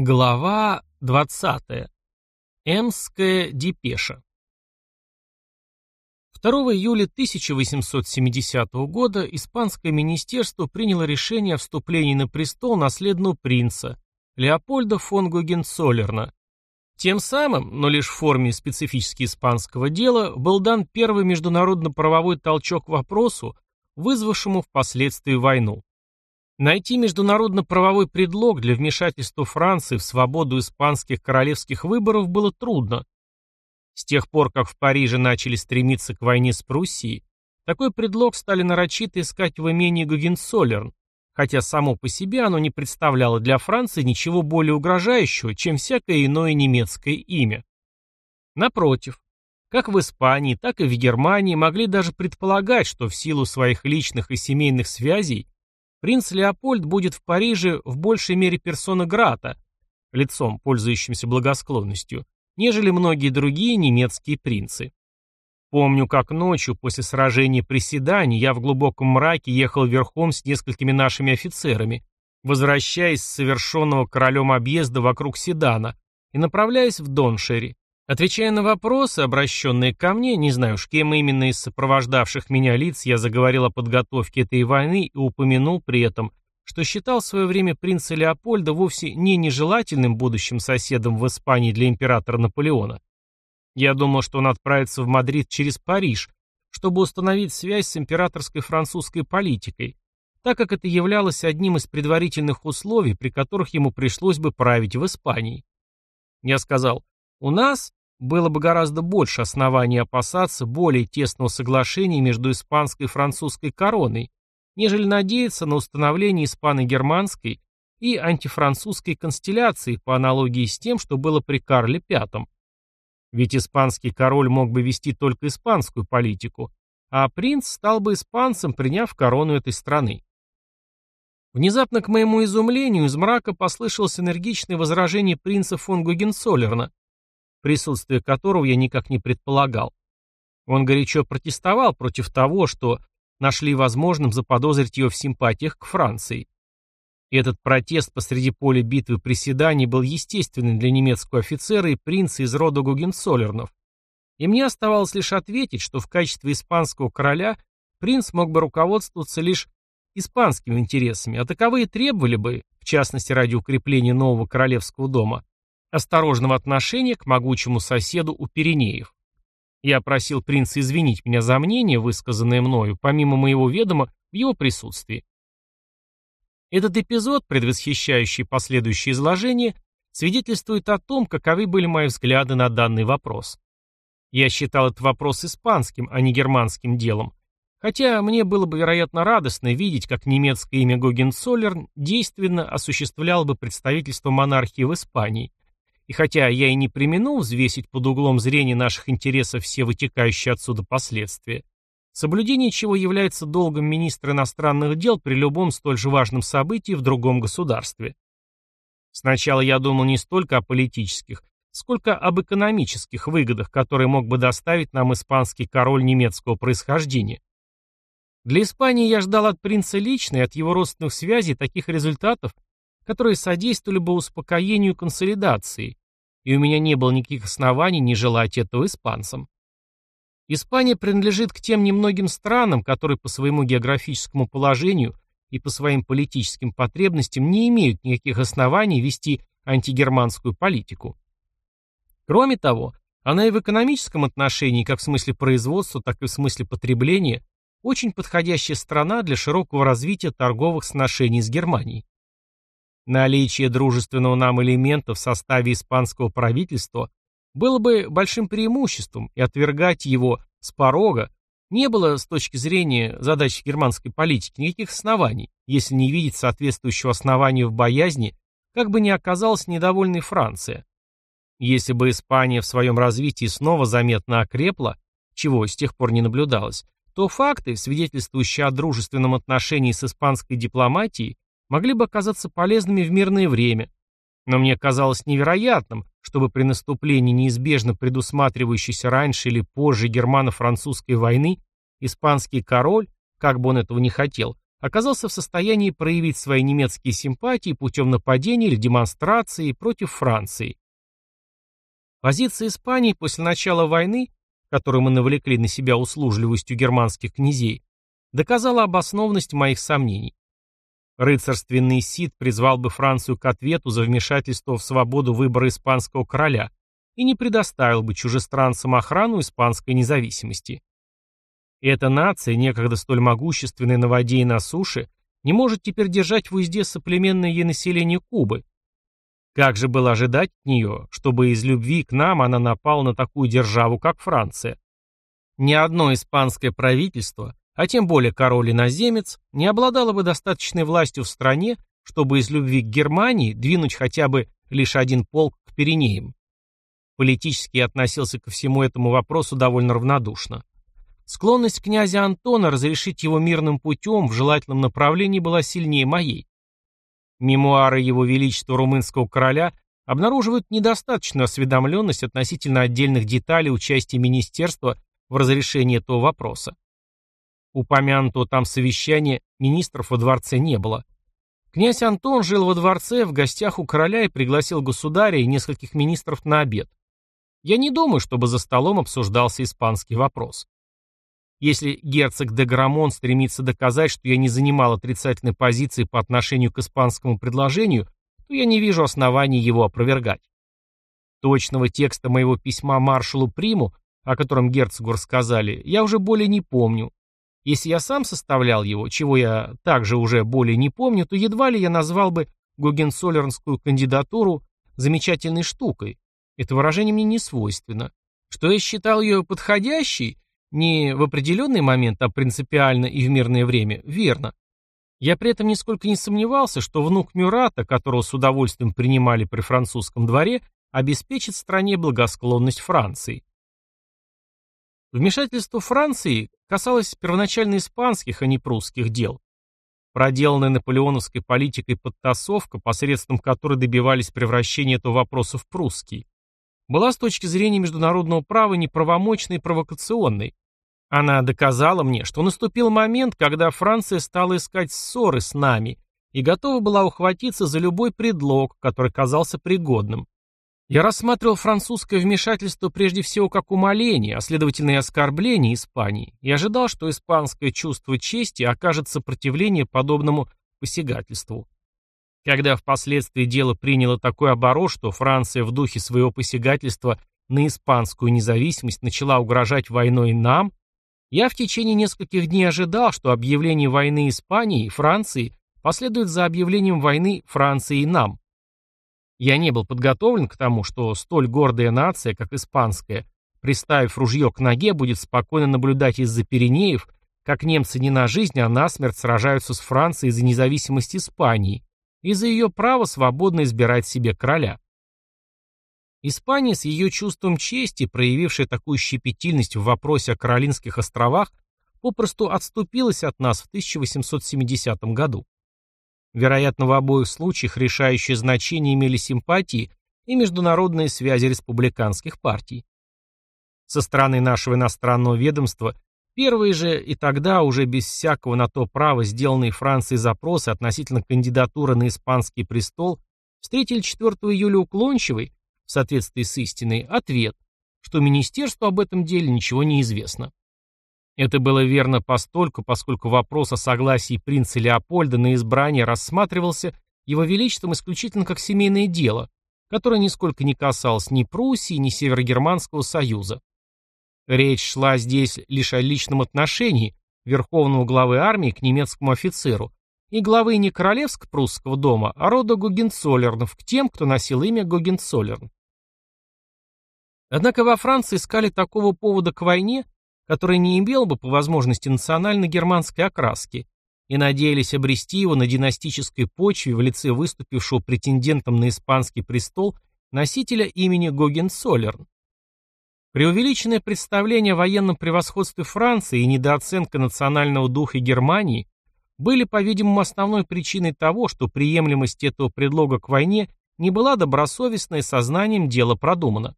Глава 20. Эмская депеша. 2 июля 1870 года Испанское министерство приняло решение о вступлении на престол наследного принца Леопольда фон Гогенцоллерна. Тем самым, но лишь в форме специфически испанского дела, был дан первый международно-правовой толчок вопросу, вызвавшему впоследствии войну. Найти международно-правовой предлог для вмешательства Франции в свободу испанских королевских выборов было трудно. С тех пор, как в Париже начали стремиться к войне с Пруссией, такой предлог стали нарочито искать в имении Гогенцоллерн, хотя само по себе оно не представляло для Франции ничего более угрожающего, чем всякое иное немецкое имя. Напротив, как в Испании, так и в Германии могли даже предполагать, что в силу своих личных и семейных связей Принц Леопольд будет в Париже в большей мере персона Грата, лицом, пользующимся благосклонностью, нежели многие другие немецкие принцы. Помню, как ночью после сражения при Седане я в глубоком мраке ехал верхом с несколькими нашими офицерами, возвращаясь с совершенного королем объезда вокруг Седана и направляясь в Доншери, Отвечая на вопросы, обращенные ко мне, не знаю уж кем именно из сопровождавших меня лиц, я заговорил о подготовке этой войны и упомянул при этом, что считал в свое время принца Леопольда вовсе не нежелательным будущим соседом в Испании для императора Наполеона. Я думал, что он отправится в Мадрид через Париж, чтобы установить связь с императорской французской политикой, так как это являлось одним из предварительных условий, при которых ему пришлось бы править в Испании. Я сказал, у нас, было бы гораздо больше оснований опасаться более тесного соглашения между испанской и французской короной, нежели надеяться на установление испано-германской и антифранцузской констелляции по аналогии с тем, что было при Карле V. Ведь испанский король мог бы вести только испанскую политику, а принц стал бы испанцем, приняв корону этой страны. Внезапно, к моему изумлению, из мрака послышалось энергичное возражение принца фон Гогенцоллерна, присутствие которого я никак не предполагал. Он горячо протестовал против того, что нашли возможным заподозрить ее в симпатиях к Франции. И этот протест посреди поля битвы приседаний был естественным для немецкого офицера и принца из рода Гугенцоллернов. И мне оставалось лишь ответить, что в качестве испанского короля принц мог бы руководствоваться лишь испанскими интересами, а таковые требовали бы, в частности ради укрепления нового королевского дома, осторожного отношения к могучему соседу у Пиренеев. Я просил принца извинить меня за мнение, высказанное мною, помимо моего ведома, в его присутствии. Этот эпизод, предвосхищающий последующее изложение, свидетельствует о том, каковы были мои взгляды на данный вопрос. Я считал этот вопрос испанским, а не германским делом, хотя мне было бы, вероятно, радостно видеть, как немецкое имя Гогенцоллерн действенно осуществляло бы представительство монархии в Испании, и хотя я и не применул взвесить под углом зрения наших интересов все вытекающие отсюда последствия, соблюдение чего является долгом министра иностранных дел при любом столь же важном событии в другом государстве. Сначала я думал не столько о политических, сколько об экономических выгодах, которые мог бы доставить нам испанский король немецкого происхождения. Для Испании я ждал от принца лично и от его родственных связей таких результатов, которые содействовали бы успокоению консолидации, и у меня не было никаких оснований не желать этого испанцам. Испания принадлежит к тем немногим странам, которые по своему географическому положению и по своим политическим потребностям не имеют никаких оснований вести антигерманскую политику. Кроме того, она и в экономическом отношении, как в смысле производства, так и в смысле потребления, очень подходящая страна для широкого развития торговых сношений с Германией. Наличие дружественного нам элемента в составе испанского правительства было бы большим преимуществом, и отвергать его с порога не было с точки зрения задач германской политики никаких оснований, если не видеть соответствующего основания в боязни, как бы ни оказалась недовольной Франция. Если бы Испания в своем развитии снова заметно окрепла, чего с тех пор не наблюдалось, то факты, свидетельствующие о дружественном отношении с испанской дипломатией, могли бы оказаться полезными в мирное время, но мне казалось невероятным, чтобы при наступлении неизбежно предусматривающейся раньше или позже германо-французской войны испанский король, как бы он этого не хотел, оказался в состоянии проявить свои немецкие симпатии путем нападения или демонстрации против Франции. Позиция Испании после начала войны, которую мы навлекли на себя услужливостью германских князей, доказала обоснованность моих сомнений. Рыцарственный Сид призвал бы Францию к ответу за вмешательство в свободу выбора испанского короля и не предоставил бы чужестранцам охрану испанской независимости. Эта нация, некогда столь могущественная на воде и на суше, не может теперь держать в узде соплеменное ей население Кубы. Как же было ожидать от нее, чтобы из любви к нам она напала на такую державу, как Франция? Ни одно испанское правительство а тем более король-иноземец, не обладала бы достаточной властью в стране, чтобы из любви к Германии двинуть хотя бы лишь один полк к Пиренеям. Политически относился ко всему этому вопросу довольно равнодушно. Склонность князя Антона разрешить его мирным путем в желательном направлении была сильнее моей. Мемуары его величества румынского короля обнаруживают недостаточную осведомленность относительно отдельных деталей участия министерства в разрешении этого вопроса. Упомянутого там совещания министров во дворце не было. Князь Антон жил во дворце в гостях у короля и пригласил государя и нескольких министров на обед. Я не думаю, чтобы за столом обсуждался испанский вопрос. Если герцог де Грамон стремится доказать, что я не занимал отрицательной позиции по отношению к испанскому предложению, то я не вижу оснований его опровергать. Точного текста моего письма маршалу Приму, о котором герцогу рассказали, я уже более не помню, если я сам составлял его, чего я также уже более не помню, то едва ли я назвал бы Гогенцоллернскую кандидатуру замечательной штукой. Это выражение мне не свойственно. Что я считал ее подходящей, не в определенный момент, а принципиально и в мирное время, верно. Я при этом нисколько не сомневался, что внук Мюрата, которого с удовольствием принимали при французском дворе, обеспечит стране благосклонность Франции. Вмешательство Франции касалось первоначально испанских, а не прусских дел. Проделанная наполеоновской политикой подтасовка, посредством которой добивались превращения этого вопроса в прусский, была с точки зрения международного права неправомочной и провокационной. Она доказала мне, что наступил момент, когда Франция стала искать ссоры с нами и готова была ухватиться за любой предлог, который казался пригодным. Я рассматривал французское вмешательство прежде всего как умоление, а следовательно и оскорбление Испании, и ожидал, что испанское чувство чести окажет сопротивление подобному посягательству. Когда впоследствии дело приняло такой оборот, что Франция в духе своего посягательства на испанскую независимость начала угрожать войной нам, я в течение нескольких дней ожидал, что объявление войны Испании и Франции последует за объявлением войны Франции и нам. Я не был подготовлен к тому, что столь гордая нация, как испанская, приставив ружье к ноге, будет спокойно наблюдать из-за Пиренеев, как немцы не на жизнь, а на смерть сражаются с Францией за независимость Испании и за ее право свободно избирать себе короля. Испания с ее чувством чести, проявившая такую щепетильность в вопросе о Каролинских островах, попросту отступилась от нас в 1870 году. Вероятно, в обоих случаях решающее значение имели симпатии и международные связи республиканских партий. Со стороны нашего иностранного ведомства первые же и тогда уже без всякого на то права сделанные Францией запросы относительно кандидатуры на испанский престол встретили 4 июля уклончивый, в соответствии с истиной, ответ, что министерству об этом деле ничего не известно. Это было верно постольку, поскольку вопрос о согласии принца Леопольда на избрание рассматривался его величеством исключительно как семейное дело, которое нисколько не касалось ни Пруссии, ни Северогерманского союза. Речь шла здесь лишь о личном отношении верховного главы армии к немецкому офицеру и главы не королевско-прусского дома, а рода Гогенцоллернов к тем, кто носил имя Гогенцоллерн. Однако во Франции искали такого повода к войне, который не имел бы по возможности национально-германской окраски, и надеялись обрести его на династической почве в лице выступившего претендентом на испанский престол носителя имени Гогенцоллерн. Преувеличенное представление о военном превосходстве Франции и недооценка национального духа Германии были, по-видимому, основной причиной того, что приемлемость этого предлога к войне не была добросовестной сознанием дела продумана.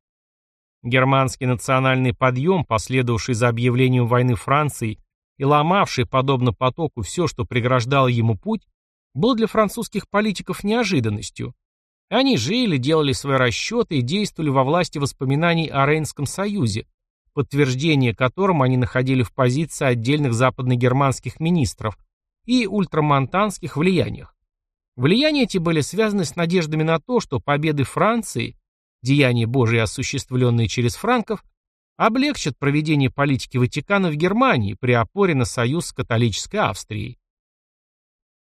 Германский национальный подъем, последовавший за объявлением войны Франции и ломавший, подобно потоку, все, что преграждало ему путь, был для французских политиков неожиданностью. Они жили, делали свои расчеты и действовали во власти воспоминаний о Рейнском союзе, подтверждение которым они находили в позиции отдельных западногерманских министров и ультрамонтанских влияниях. Влияния эти были связаны с надеждами на то, что победы Франции, деяния Божьи, осуществленные через франков, облегчат проведение политики Ватикана в Германии при опоре на союз с католической Австрией.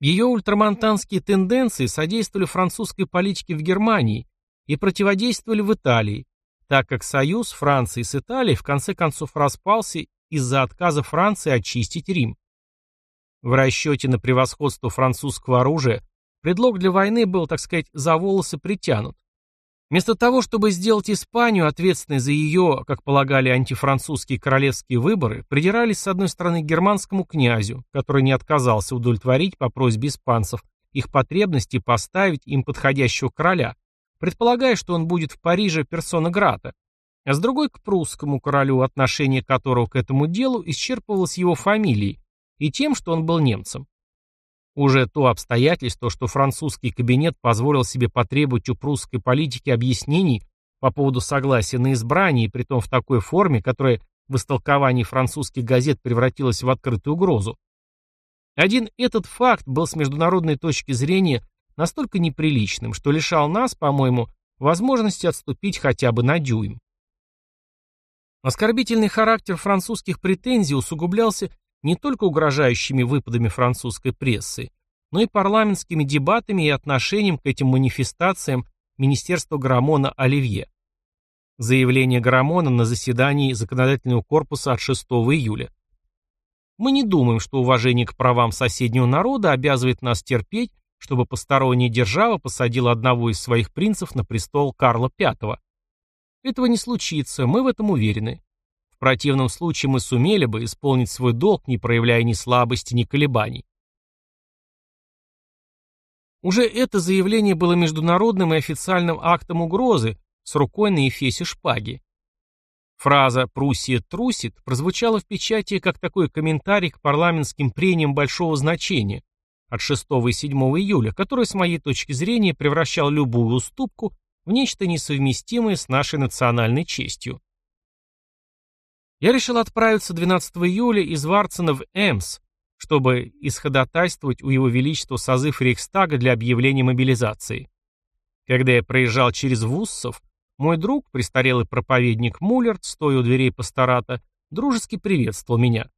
Ее ультрамонтанские тенденции содействовали французской политике в Германии и противодействовали в Италии, так как союз Франции с Италией в конце концов распался из-за отказа Франции очистить Рим. В расчете на превосходство французского оружия предлог для войны был, так сказать, за волосы притянут. Вместо того, чтобы сделать Испанию ответственной за ее, как полагали антифранцузские королевские выборы, придирались с одной стороны к германскому князю, который не отказался удовлетворить по просьбе испанцев их потребности поставить им подходящего короля, предполагая, что он будет в Париже персона Грата, а с другой к прусскому королю, отношение которого к этому делу исчерпывалось его фамилией и тем, что он был немцем. Уже то обстоятельство, что французский кабинет позволил себе потребовать у прусской политики объяснений по поводу согласия на избрание, и притом в такой форме, которая в истолковании французских газет превратилась в открытую угрозу. Один этот факт был с международной точки зрения настолько неприличным, что лишал нас, по-моему, возможности отступить хотя бы на дюйм. Оскорбительный характер французских претензий усугублялся не только угрожающими выпадами французской прессы, но и парламентскими дебатами и отношением к этим манифестациям Министерства Грамона Оливье. Заявление Грамона на заседании законодательного корпуса от 6 июля. Мы не думаем, что уважение к правам соседнего народа обязывает нас терпеть, чтобы посторонняя держава посадила одного из своих принцев на престол Карла V. Этого не случится, мы в этом уверены противном случае мы сумели бы исполнить свой долг, не проявляя ни слабости, ни колебаний. Уже это заявление было международным и официальным актом угрозы с рукой на эфесе шпаги. Фраза «Пруссия трусит» прозвучала в печати как такой комментарий к парламентским прениям большого значения от 6 и 7 июля, который, с моей точки зрения, превращал любую уступку в нечто несовместимое с нашей национальной честью. Я решил отправиться 12 июля из Варцена в Эмс, чтобы исходатайствовать у Его Величества созыв Рейхстага для объявления мобилизации. Когда я проезжал через Вуссов, мой друг, престарелый проповедник Муллерт, стоя у дверей пастората, дружески приветствовал меня.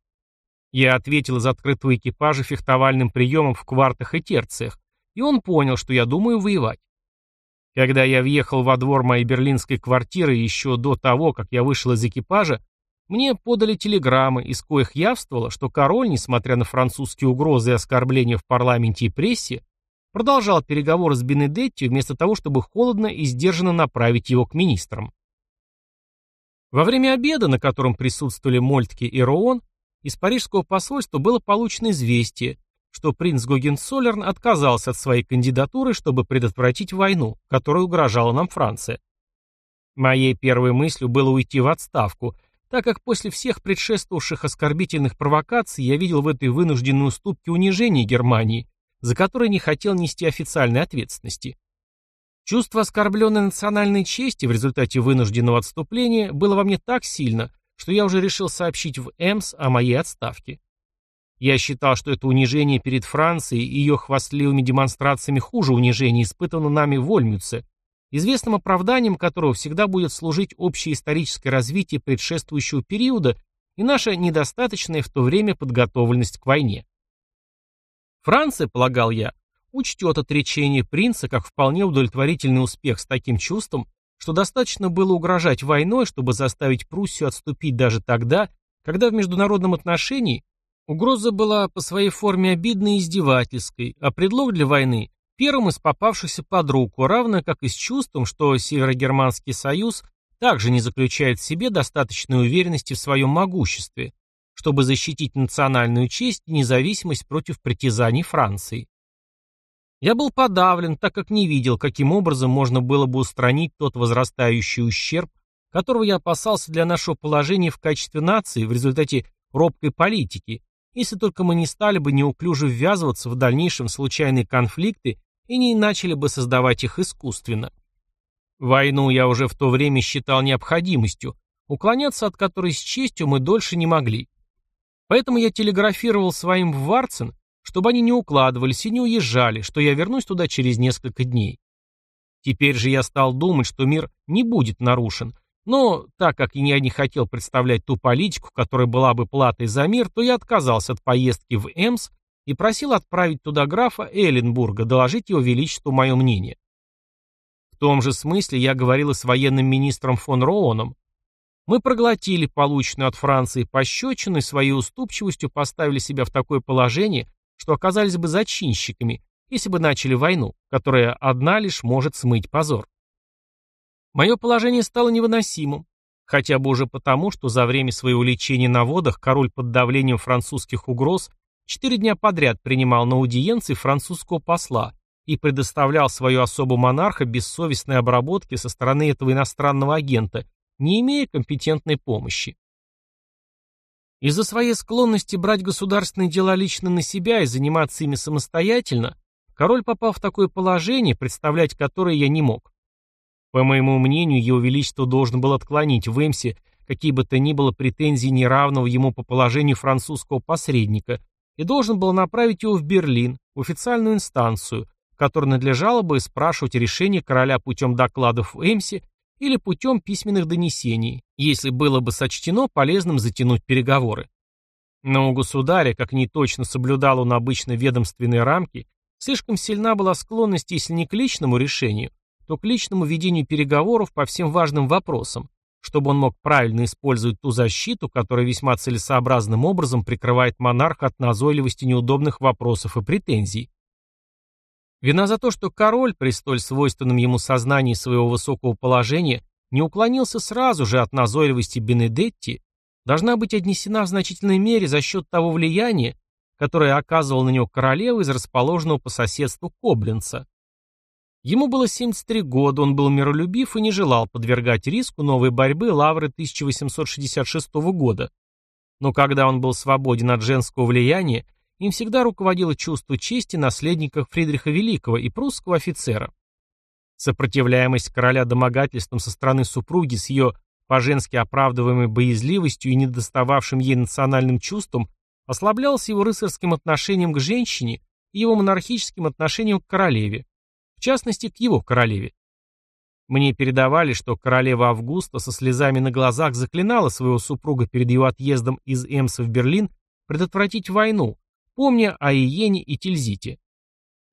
Я ответил из открытого экипажа фехтовальным приемом в квартах и терциях, и он понял, что я думаю воевать. Когда я въехал во двор моей берлинской квартиры еще до того, как я вышел из экипажа, мне подали телеграммы, из коих явствовало, что король, несмотря на французские угрозы и оскорбления в парламенте и прессе, продолжал переговоры с Бенедетти вместо того, чтобы холодно и сдержанно направить его к министрам. Во время обеда, на котором присутствовали Мольтке и Роон, из парижского посольства было получено известие, что принц Гогенцоллерн отказался от своей кандидатуры, чтобы предотвратить войну, которой угрожала нам Франция. Моей первой мыслью было уйти в отставку так как после всех предшествовавших оскорбительных провокаций я видел в этой вынужденной уступке унижение Германии, за которое не хотел нести официальной ответственности. Чувство оскорбленной национальной чести в результате вынужденного отступления было во мне так сильно, что я уже решил сообщить в Эмс о моей отставке. Я считал, что это унижение перед Францией и ее хвастливыми демонстрациями хуже унижения, испытанного нами в Ольмюце, известным оправданием которого всегда будет служить общее историческое развитие предшествующего периода и наша недостаточная в то время подготовленность к войне. Франция, полагал я, учтет отречение принца как вполне удовлетворительный успех с таким чувством, что достаточно было угрожать войной, чтобы заставить Пруссию отступить даже тогда, когда в международном отношении угроза была по своей форме обидной и издевательской, а предлог для войны Первым из попавшихся под руку, равно как и с чувством, что Северогерманский союз также не заключает в себе достаточной уверенности в своем могуществе, чтобы защитить национальную честь и независимость против притязаний Франции. Я был подавлен, так как не видел, каким образом можно было бы устранить тот возрастающий ущерб, которого я опасался для нашего положения в качестве нации в результате робкой политики, если только мы не стали бы неуклюже ввязываться в дальнейшем случайные конфликты и не начали бы создавать их искусственно. Войну я уже в то время считал необходимостью, уклоняться от которой с честью мы дольше не могли. Поэтому я телеграфировал своим в Варцен, чтобы они не укладывались и не уезжали, что я вернусь туда через несколько дней. Теперь же я стал думать, что мир не будет нарушен, но так как я не хотел представлять ту политику, которая была бы платой за мир, то я отказался от поездки в Эмс и просил отправить туда графа Эленбурга, доложить его величеству мое мнение. В том же смысле я говорил и с военным министром фон Рооном. Мы проглотили полученную от Франции пощечину и своей уступчивостью поставили себя в такое положение, что оказались бы зачинщиками, если бы начали войну, которая одна лишь может смыть позор. Мое положение стало невыносимым, хотя бы уже потому, что за время своего лечения на водах король под давлением французских угроз четыре дня подряд принимал на аудиенции французского посла и предоставлял свою особу монарха бессовестной обработке со стороны этого иностранного агента, не имея компетентной помощи. Из-за своей склонности брать государственные дела лично на себя и заниматься ими самостоятельно, король попал в такое положение, представлять которое я не мог. По моему мнению, его величество должен был отклонить в Эмсе какие бы то ни было претензии неравного ему по положению французского посредника и должен был направить его в Берлин, в официальную инстанцию, которая надлежало бы спрашивать решение короля путем докладов в Эмсе или путем письменных донесений, если было бы сочтено полезным затянуть переговоры. Но у государя, как не точно соблюдал он обычно ведомственные рамки, слишком сильна была склонность, если не к личному решению, то к личному ведению переговоров по всем важным вопросам, чтобы он мог правильно использовать ту защиту, которая весьма целесообразным образом прикрывает монарха от назойливости неудобных вопросов и претензий. Вина за то, что король, при столь свойственном ему сознании своего высокого положения, не уклонился сразу же от назойливости Бенедетти, должна быть отнесена в значительной мере за счет того влияния, которое оказывал на него королева из расположенного по соседству Коблинца. Ему было 73 года, он был миролюбив и не желал подвергать риску новой борьбы лавры 1866 года. Но когда он был свободен от женского влияния, им всегда руководило чувство чести наследника Фридриха Великого и прусского офицера. Сопротивляемость короля домогательством со стороны супруги с ее по-женски оправдываемой боязливостью и недостававшим ей национальным чувством ослаблялась его рыцарским отношением к женщине и его монархическим отношением к королеве, частности, к его королеве. Мне передавали, что королева Августа со слезами на глазах заклинала своего супруга перед его отъездом из Эмса в Берлин предотвратить войну, помня о Иене и Тильзите.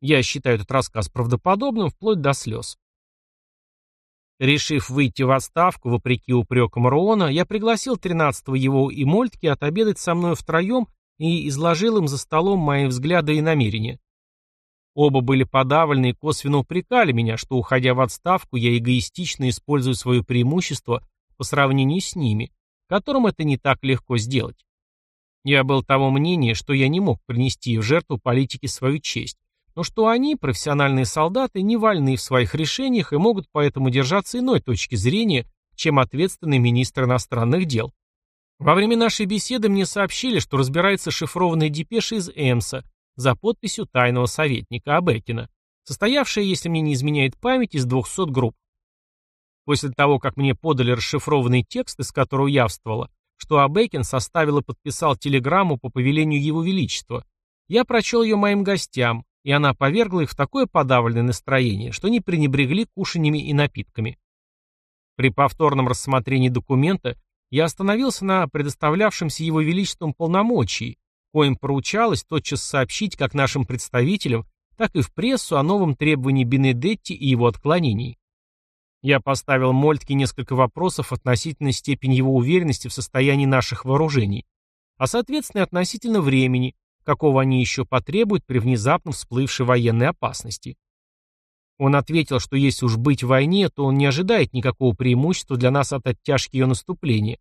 Я считаю этот рассказ правдоподобным вплоть до слез. Решив выйти в отставку, вопреки упрекам Роона, я пригласил 13-го его и Мольтки отобедать со мной втроем и изложил им за столом мои взгляды и намерения. Оба были подавлены и косвенно упрекали меня, что, уходя в отставку, я эгоистично использую свое преимущество по сравнению с ними, которым это не так легко сделать. Я был того мнения, что я не мог принести в жертву политике свою честь, но что они, профессиональные солдаты, не вольны в своих решениях и могут поэтому держаться иной точки зрения, чем ответственный министр иностранных дел. Во время нашей беседы мне сообщили, что разбирается шифрованная депеша из Эмса за подписью тайного советника Абекина, состоявшая, если мне не изменяет память, из 200 групп. После того, как мне подали расшифрованный текст, из которого явствовало, что Абекин составил и подписал телеграмму по повелению Его Величества. Я прочел ее моим гостям, и она повергла их в такое подавленное настроение, что они пренебрегли кушаньями и напитками. При повторном рассмотрении документа я остановился на предоставлявшемся Его Величеством полномочии, коим поручалось тотчас сообщить как нашим представителям, так и в прессу о новом требовании Бенедетти и его отклонении. Я поставил Мольтке несколько вопросов относительно степени его уверенности в состоянии наших вооружений, а соответственно относительно времени, какого они еще потребуют при внезапно всплывшей военной опасности. Он ответил, что если уж быть в войне, то он не ожидает никакого преимущества для нас от оттяжки ее наступления,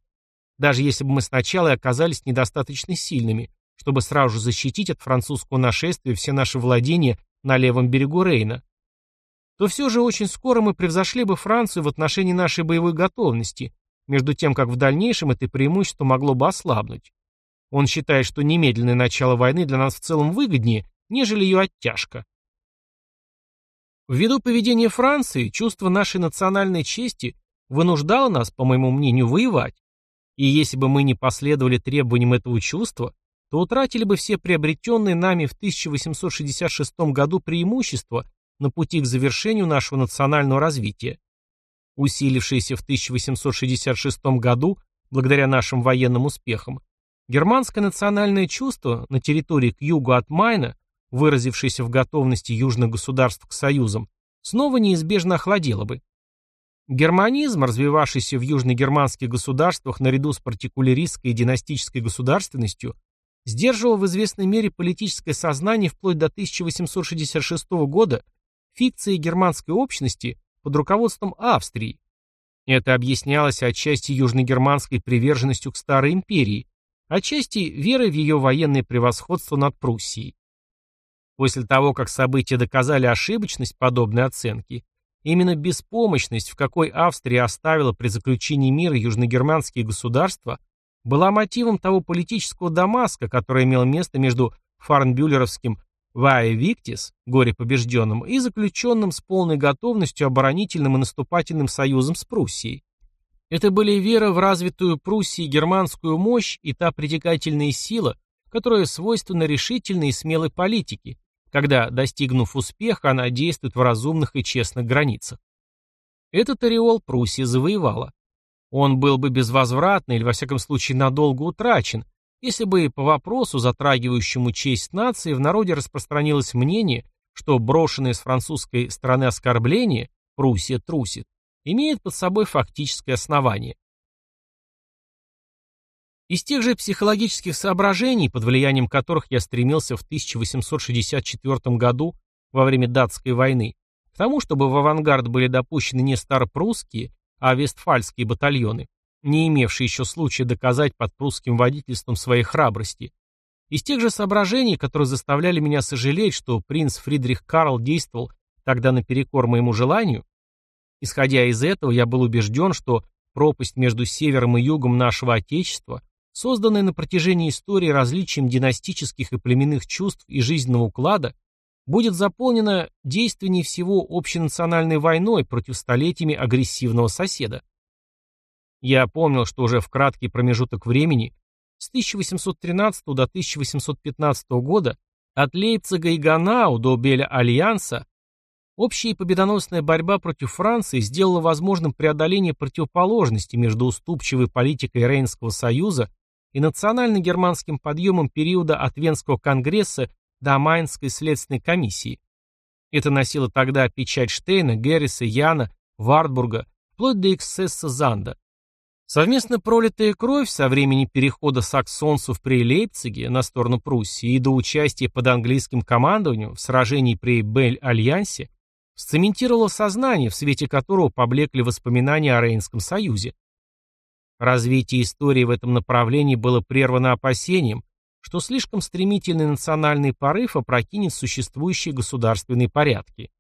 даже если бы мы сначала и оказались недостаточно сильными, чтобы сразу же защитить от французского нашествия все наши владения на левом берегу Рейна, то все же очень скоро мы превзошли бы Францию в отношении нашей боевой готовности, между тем, как в дальнейшем это преимущество могло бы ослабнуть. Он считает, что немедленное начало войны для нас в целом выгоднее, нежели ее оттяжка. Ввиду поведения Франции, чувство нашей национальной чести вынуждало нас, по моему мнению, воевать. И если бы мы не последовали требованиям этого чувства, то утратили бы все приобретенные нами в 1866 году преимущества на пути к завершению нашего национального развития. Усилившееся в 1866 году, благодаря нашим военным успехам, германское национальное чувство на территории к югу от Майна выразившееся в готовности южных государств к союзам, снова неизбежно охладело бы. Германизм, развивавшийся в южногерманских государствах наряду с партикуляристской и династической государственностью, сдерживал в известной мере политическое сознание вплоть до 1866 года фикции германской общности под руководством Австрии. Это объяснялось отчасти южногерманской приверженностью к Старой империи, отчасти верой в ее военное превосходство над Пруссией. После того, как события доказали ошибочность подобной оценки, именно беспомощность, в какой Австрия оставила при заключении мира южногерманские государства, была мотивом того политического Дамаска, который имел место между фарнбюлеровским Вае Виктис, горе побежденным, и заключенным с полной готовностью оборонительным и наступательным союзом с Пруссией. Это были вера в развитую Пруссии германскую мощь и та притекательная сила, которая свойственна решительной и смелой политике, когда, достигнув успеха, она действует в разумных и честных границах. Этот ореол Пруссия завоевала. Он был бы безвозвратно или, во всяком случае, надолго утрачен, если бы по вопросу, затрагивающему честь нации, в народе распространилось мнение, что брошенное с французской стороны оскорбление «Пруссия трусит» имеет под собой фактическое основание. Из тех же психологических соображений, под влиянием которых я стремился в 1864 году во время датской войны, к тому, чтобы в авангард были допущены не старопрусские, а вестфальские батальоны, не имевшие еще случая доказать под прусским водительством своей храбрости, из тех же соображений, которые заставляли меня сожалеть, что принц Фридрих Карл действовал тогда наперекор моему желанию, исходя из этого, я был убежден, что пропасть между севером и югом нашего Отечества созданное на протяжении истории различием династических и племенных чувств и жизненного уклада, будет заполнено действенней всего общенациональной войной против столетиями агрессивного соседа. Я помнил, что уже в краткий промежуток времени с 1813 до 1815 года от Лейпцига и Ганау до Беля-Альянса общая и победоносная борьба против Франции сделала возможным преодоление противоположности между уступчивой политикой Рейнского союза и национально-германским подъемом периода от Венского конгресса до Майнской следственной комиссии. Это носило тогда печать Штейна, Герриса, Яна, Вартбурга, вплоть до эксцесса Занда. Совместно пролитая кровь со времени перехода саксонцев при Лейпциге на сторону Пруссии и до участия под английским командованием в сражении при Бель-Альянсе сцементировало сознание, в свете которого поблекли воспоминания о Рейнском союзе. Развитие истории в этом направлении было прервано опасением, что слишком стремительный национальный порыв опрокинет существующие государственные порядки.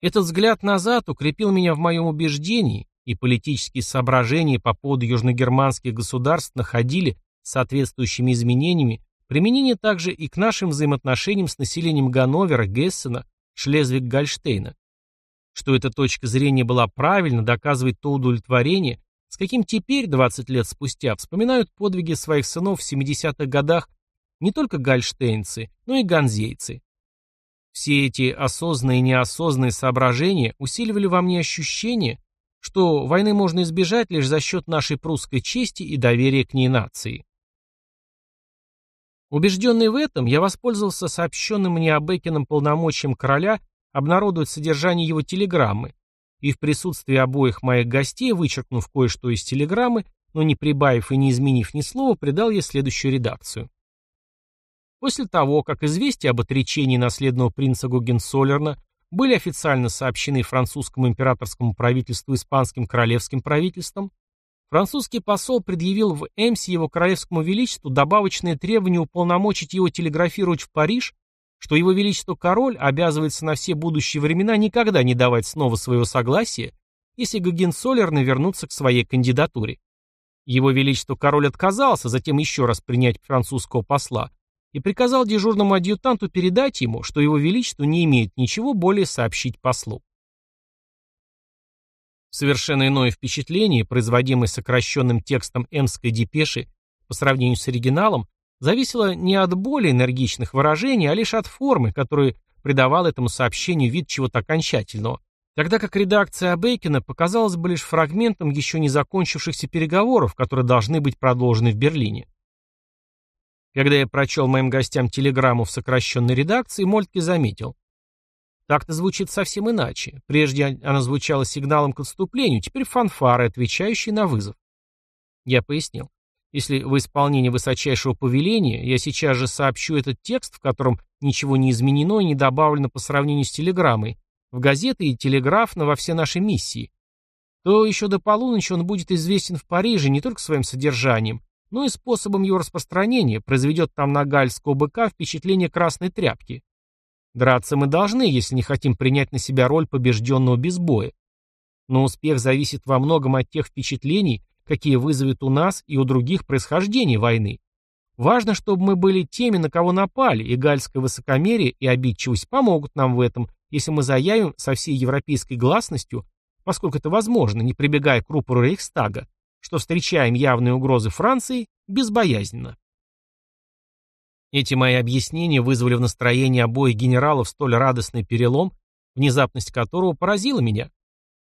Этот взгляд назад укрепил меня в моем убеждении, и политические соображения по поводу южногерманских государств находили соответствующими изменениями применение также и к нашим взаимоотношениям с населением Ганновера, Гессена, Шлезвиг-Гольштейна. Что эта точка зрения была правильна, доказывает то удовлетворение, с каким теперь, 20 лет спустя, вспоминают подвиги своих сынов в 70-х годах не только гальштейнцы, но и ганзейцы. Все эти осознанные и неосознанные соображения усиливали во мне ощущение, что войны можно избежать лишь за счет нашей прусской чести и доверия к ней нации. Убежденный в этом, я воспользовался сообщенным мне Абекиным полномочием короля обнародовать содержание его телеграммы, и в присутствии обоих моих гостей, вычеркнув кое-что из телеграммы, но не прибавив и не изменив ни слова, придал ей следующую редакцию. После того, как известия об отречении наследного принца Гогенсолерна были официально сообщены французскому императорскому правительству и испанским королевским правительством, французский посол предъявил в Эмсе его королевскому величеству добавочное требование уполномочить его телеграфировать в Париж что его величество король обязывается на все будущие времена никогда не давать снова своего согласия, если Гогенцоллерны вернутся к своей кандидатуре. Его Величество король отказался затем еще раз принять французского посла и приказал дежурному адъютанту передать ему, что Его Величество не имеет ничего более сообщить послу. Совершенно иное впечатление, производимое сокращенным текстом эмской депеши по сравнению с оригиналом, зависело не от более энергичных выражений, а лишь от формы, которую придавал этому сообщению вид чего-то окончательного, тогда как редакция Абейкина показалась бы лишь фрагментом еще не закончившихся переговоров, которые должны быть продолжены в Берлине. Когда я прочел моим гостям телеграмму в сокращенной редакции, Мольтке заметил. Так-то звучит совсем иначе. Прежде она звучала сигналом к отступлению, теперь фанфары, отвечающие на вызов. Я пояснил. Если в исполнении высочайшего повеления я сейчас же сообщу этот текст, в котором ничего не изменено и не добавлено по сравнению с телеграммой, в газеты и телеграфно во все наши миссии, то еще до полуночи он будет известен в Париже не только своим содержанием, но и способом его распространения, произведет там на гальского быка впечатление красной тряпки. Драться мы должны, если не хотим принять на себя роль побежденного без боя. Но успех зависит во многом от тех впечатлений, какие вызовет у нас и у других происхождений войны. Важно, чтобы мы были теми, на кого напали, и гальское высокомерие и обидчивость помогут нам в этом, если мы заявим со всей европейской гласностью, поскольку это возможно, не прибегая к рупору Рейхстага, что встречаем явные угрозы Франции безбоязненно. Эти мои объяснения вызвали в настроении обоих генералов столь радостный перелом, внезапность которого поразила меня.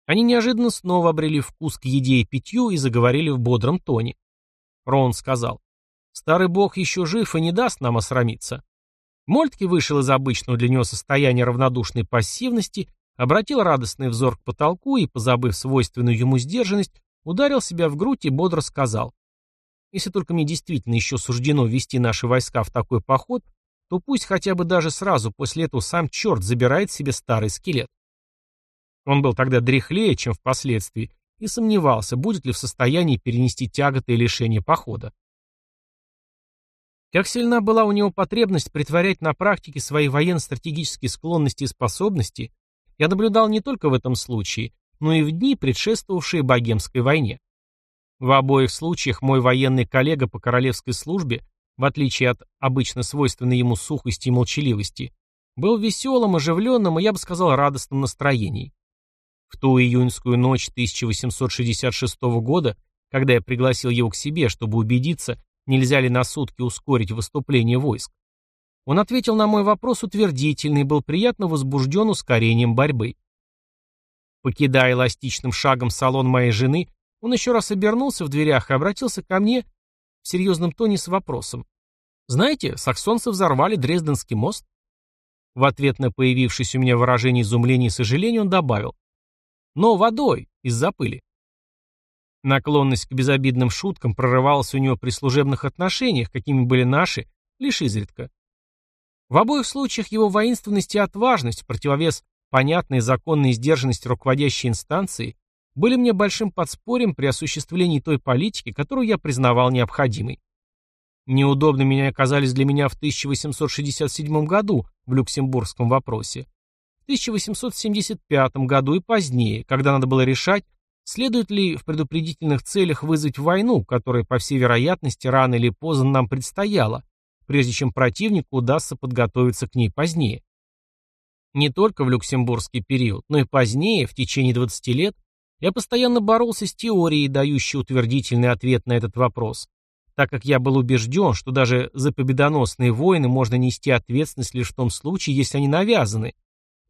Они неожиданно снова обрели вкус к еде и питью и заговорили в бодром тоне. Рон сказал, «Старый бог еще жив и не даст нам осрамиться». Мольтке вышел из обычного для него состояния равнодушной пассивности, обратил радостный взор к потолку и, позабыв свойственную ему сдержанность, ударил себя в грудь и бодро сказал, «Если только мне действительно еще суждено ввести наши войска в такой поход, то пусть хотя бы даже сразу после этого сам черт забирает себе старый скелет». Он был тогда дряхлее, чем впоследствии, и сомневался, будет ли в состоянии перенести тяготы и лишения похода. Как сильна была у него потребность притворять на практике свои военно-стратегические склонности и способности, я наблюдал не только в этом случае, но и в дни, предшествовавшие Богемской войне. В обоих случаях мой военный коллега по королевской службе, в отличие от обычно свойственной ему сухости и молчаливости, был веселым, оживленным и, я бы сказал, радостном настроении. В ту июньскую ночь 1866 года, когда я пригласил его к себе, чтобы убедиться, нельзя ли на сутки ускорить выступление войск, он ответил на мой вопрос утвердительно и был приятно возбужден ускорением борьбы. Покидая эластичным шагом салон моей жены, он еще раз обернулся в дверях и обратился ко мне в серьезном тоне с вопросом. «Знаете, саксонцы взорвали Дрезденский мост?» В ответ на появившееся у меня выражение изумления и сожаления он добавил но водой, из-за пыли. Наклонность к безобидным шуткам прорывалась у него при служебных отношениях, какими были наши, лишь изредка. В обоих случаях его воинственность и отважность, противовес понятной законной сдержанности руководящей инстанции, были мне большим подспорьем при осуществлении той политики, которую я признавал необходимой. Неудобными они оказались для меня в 1867 году в люксембургском вопросе, 1875 году и позднее, когда надо было решать, следует ли в предупредительных целях вызвать войну, которая, по всей вероятности, рано или поздно нам предстояла, прежде чем противнику удастся подготовиться к ней позднее. Не только в люксембургский период, но и позднее, в течение 20 лет, я постоянно боролся с теорией, дающей утвердительный ответ на этот вопрос, так как я был убежден, что даже за победоносные войны можно нести ответственность лишь в том случае, если они навязаны,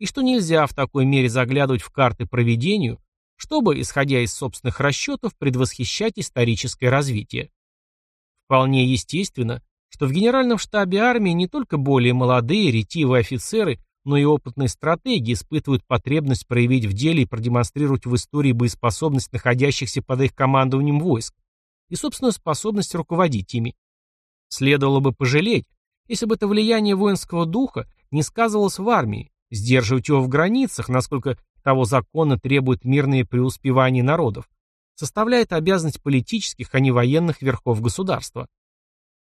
и что нельзя в такой мере заглядывать в карты проведению, чтобы, исходя из собственных расчетов, предвосхищать историческое развитие. Вполне естественно, что в генеральном штабе армии не только более молодые, ретивые офицеры, но и опытные стратеги испытывают потребность проявить в деле и продемонстрировать в истории боеспособность находящихся под их командованием войск и собственную способность руководить ими. Следовало бы пожалеть, если бы это влияние воинского духа не сказывалось в армии, сдерживать его в границах, насколько того законно требует мирное преуспевание народов, составляет обязанность политических, а не военных верхов государства.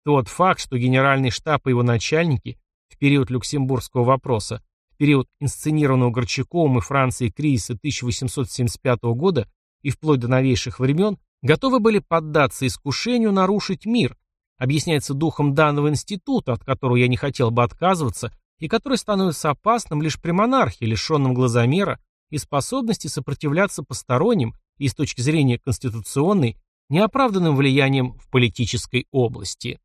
Тот факт, что генеральный штаб и его начальники в период Люксембургского вопроса, в период инсценированного Горчаковым и Францией кризиса 1875 года и вплоть до новейших времен готовы были поддаться искушению нарушить мир, объясняется духом данного института, от которого я не хотел бы отказываться, и который становится опасным лишь при монархии, лишенном глазомера и способности сопротивляться посторонним и с точки зрения конституционной неоправданным влиянием в политической области.